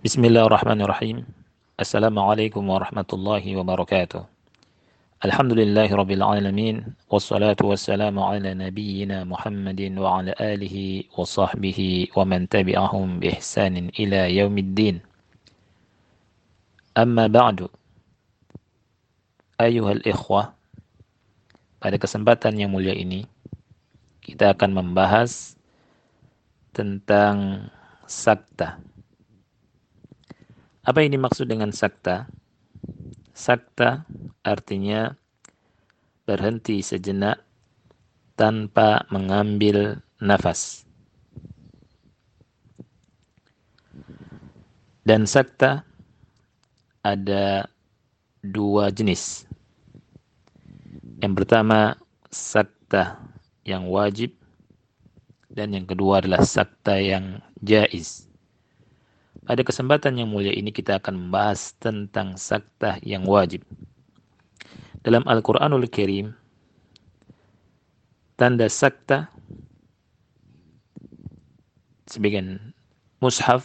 Bismillahirrahmanirrahim. Assalamualaikum warahmatullahi wabarakatuh. Alhamdulillahi rabbil alamin wassalatu wassalamu ala nabiyyina Muhammadin wa ala alihi wa sahbihi wa man tabi'ahum bi ihsanin ila yaumiddin. Amma ba'du. Ayuhal ikhwah, pada kesempatan yang mulia ini kita akan membahas tentang sakta apa yang dimaksud dengan sakta? Sakta artinya berhenti sejenak tanpa mengambil nafas. Dan sakta ada dua jenis. Yang pertama sakta yang wajib dan yang kedua adalah sakta yang jaiz. Pada kesempatan yang mulia ini kita akan membahas tentang sakta yang wajib. Dalam Al-Quranul Karim, tanda sakta sebagian mushaf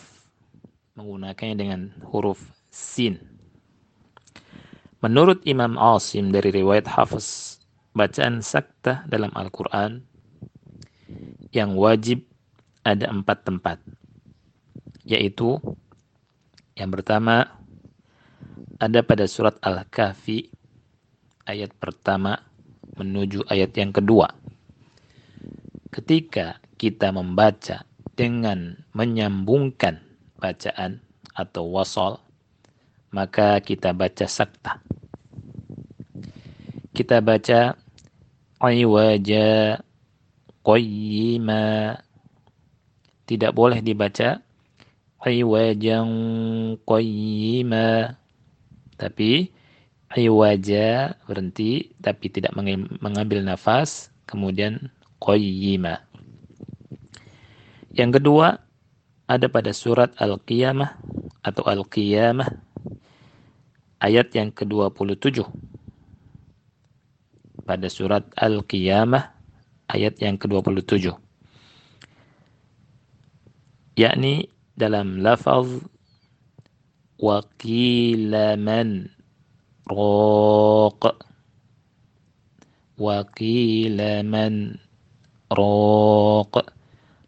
menggunakannya dengan huruf sin. Menurut Imam Asim dari riwayat Hafiz, bacaan sakta dalam Al-Quran yang wajib ada empat tempat yaitu yang pertama ada pada surat Al-Kahfi ayat pertama menuju ayat yang kedua. Ketika kita membaca dengan menyambungkan bacaan atau wasol, maka kita baca sakta. Kita baca qayyima. Tidak boleh dibaca iwajan qayyima. Tapi iwaja berhenti tapi tidak mengambil nafas kemudian qayyima. Yang kedua ada pada surat Al-Qiyamah atau Al-Qiyamah ayat yang ke-27 pada surat Al-Qiyamah ayat yang ke-27 yakni dalam lafaz wakila man raq wakila man raq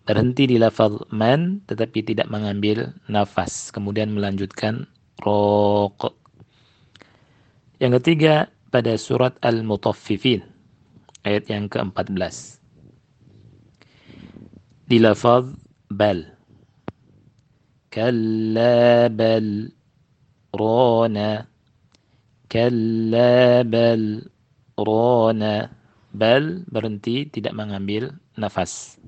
berhenti di lafaz man tetapi tidak mengambil nafas. Kemudian melanjutkan raq yang ketiga pada surat Al-Mutaffifin ayat yang ke-14 di lafaz bal كلا بل رانا كلا بل رانا bal berhenti tidak mengambil nafas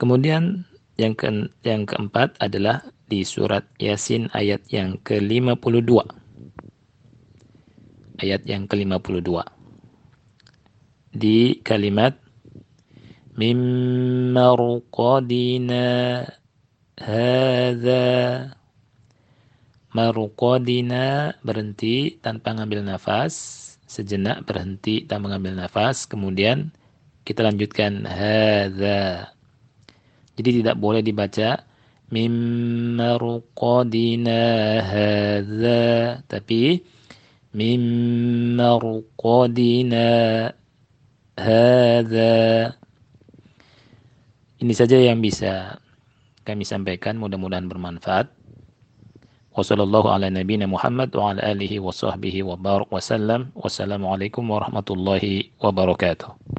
kemudian yang ke yang keempat adalah di surat Yasin ayat yang ke-52 ayat yang ke-52 di kalimat mim marqadina hadza marqadina berhenti tanpa mengambil nafas sejenak berhenti tanpa mengambil nafas kemudian kita lanjutkan hadza jadi tidak boleh dibaca mim marqadina hadza tapi mim marqadina hadza ini saja yang bisa kami sampaikan mudah-mudahan bermanfaat. Wassalamualaikum warahmatullahi wabarakatuh.